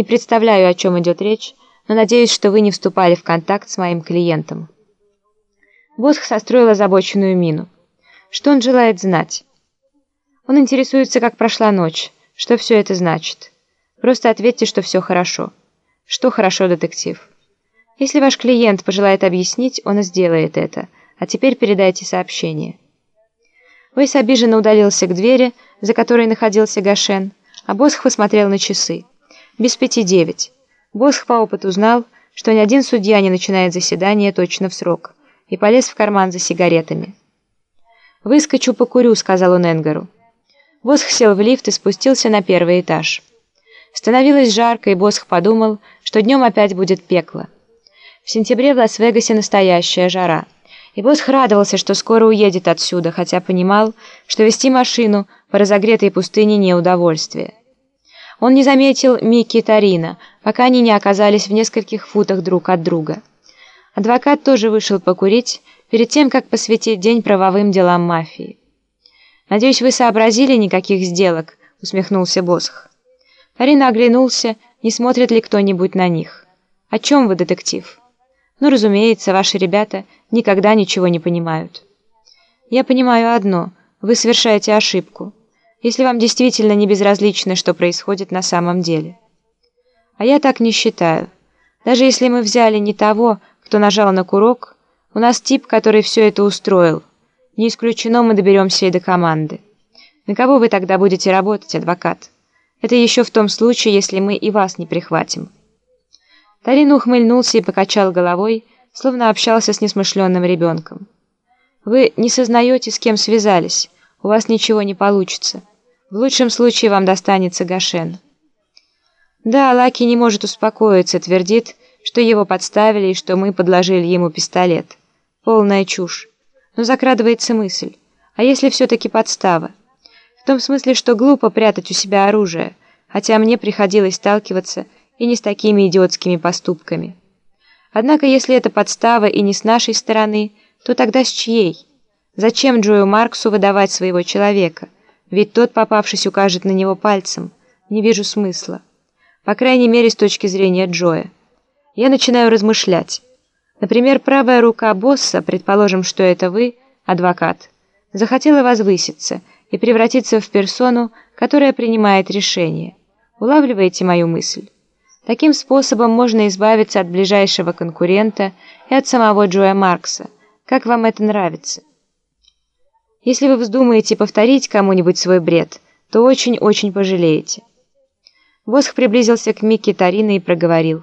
Не представляю, о чем идет речь, но надеюсь, что вы не вступали в контакт с моим клиентом». Босх состроил озабоченную мину. Что он желает знать? Он интересуется, как прошла ночь. Что все это значит? Просто ответьте, что все хорошо. Что хорошо, детектив? Если ваш клиент пожелает объяснить, он сделает это. А теперь передайте сообщение. Уэйс обиженно удалился к двери, за которой находился Гашен, а Босх посмотрел на часы. Без пяти девять. Босх по опыту знал, что ни один судья не начинает заседание точно в срок, и полез в карман за сигаретами. «Выскочу покурю», — сказал он Энгару. Босх сел в лифт и спустился на первый этаж. Становилось жарко, и Босх подумал, что днем опять будет пекло. В сентябре в Лас-Вегасе настоящая жара. И Босх радовался, что скоро уедет отсюда, хотя понимал, что вести машину по разогретой пустыне не удовольствие. Он не заметил Микки и Тарина, пока они не оказались в нескольких футах друг от друга. Адвокат тоже вышел покурить, перед тем, как посвятить день правовым делам мафии. «Надеюсь, вы сообразили никаких сделок?» — усмехнулся Босх. Тарина оглянулся, не смотрит ли кто-нибудь на них. «О чем вы, детектив?» «Ну, разумеется, ваши ребята никогда ничего не понимают». «Я понимаю одно. Вы совершаете ошибку. Если вам действительно не безразлично, что происходит на самом деле». «А я так не считаю. Даже если мы взяли не того, кто нажал на курок, у нас тип, который все это устроил. Не исключено, мы доберемся и до команды. На кого вы тогда будете работать, адвокат?» Это еще в том случае, если мы и вас не прихватим». Тарин ухмыльнулся и покачал головой, словно общался с несмышленным ребенком. «Вы не сознаете, с кем связались. У вас ничего не получится. В лучшем случае вам достанется Гашен». Да, Лаки не может успокоиться, твердит, что его подставили и что мы подложили ему пистолет. Полная чушь. Но закрадывается мысль. А если все-таки подстава? В том смысле, что глупо прятать у себя оружие, хотя мне приходилось сталкиваться и не с такими идиотскими поступками. Однако, если это подстава и не с нашей стороны, то тогда с чьей? Зачем Джою Марксу выдавать своего человека? Ведь тот, попавшись, укажет на него пальцем. Не вижу смысла. По крайней мере, с точки зрения Джоя. Я начинаю размышлять. Например, правая рука босса, предположим, что это вы, адвокат, захотела возвыситься – и превратиться в персону, которая принимает решение. Улавливаете мою мысль? Таким способом можно избавиться от ближайшего конкурента и от самого Джоя Маркса. Как вам это нравится? Если вы вздумаете повторить кому-нибудь свой бред, то очень-очень пожалеете. Босх приблизился к Микки Тарина и проговорил.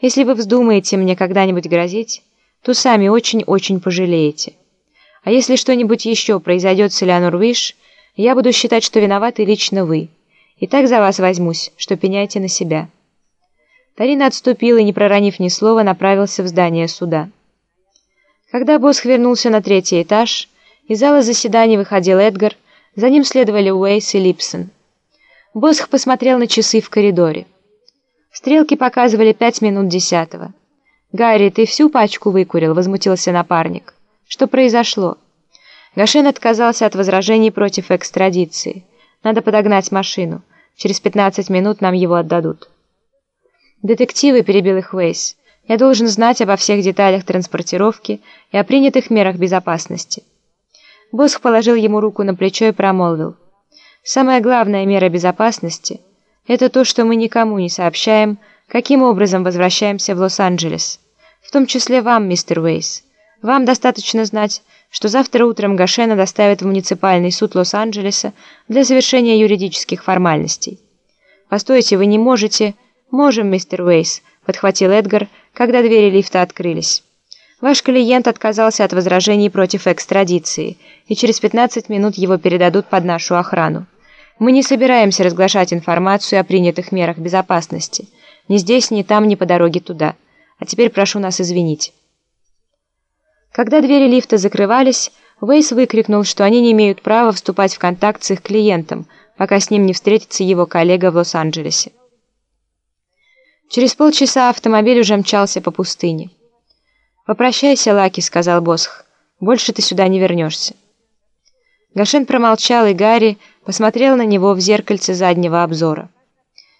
«Если вы вздумаете мне когда-нибудь грозить, то сами очень-очень пожалеете». А если что-нибудь еще произойдет с Элеонор Виш, я буду считать, что виноваты лично вы. И так за вас возьмусь, что пеняйте на себя». Тарина отступил и, не проронив ни слова, направился в здание суда. Когда Босх вернулся на третий этаж, из зала заседаний выходил Эдгар, за ним следовали Уэйс и Липсон. Босх посмотрел на часы в коридоре. Стрелки показывали пять минут десятого. «Гарри, ты всю пачку выкурил?» — возмутился напарник. Что произошло? Гашен отказался от возражений против экстрадиции. Надо подогнать машину. Через 15 минут нам его отдадут. «Детективы», — перебил их Вейс. «Я должен знать обо всех деталях транспортировки и о принятых мерах безопасности». Босх положил ему руку на плечо и промолвил. «Самая главная мера безопасности — это то, что мы никому не сообщаем, каким образом возвращаемся в Лос-Анджелес, в том числе вам, мистер Уэйс». Вам достаточно знать, что завтра утром Гашена доставят в муниципальный суд Лос-Анджелеса для завершения юридических формальностей. Постойте, вы не можете... Можем, мистер Уэйс, подхватил Эдгар, когда двери лифта открылись. Ваш клиент отказался от возражений против экстрадиции, и через 15 минут его передадут под нашу охрану. Мы не собираемся разглашать информацию о принятых мерах безопасности. Ни здесь, ни там, ни по дороге туда. А теперь прошу нас извинить. Когда двери лифта закрывались, Уэйс выкрикнул, что они не имеют права вступать в контакт с их клиентом, пока с ним не встретится его коллега в Лос-Анджелесе. Через полчаса автомобиль уже мчался по пустыне. «Попрощайся, Лаки», — сказал Босх. «Больше ты сюда не вернешься». Гашен промолчал, и Гарри посмотрел на него в зеркальце заднего обзора.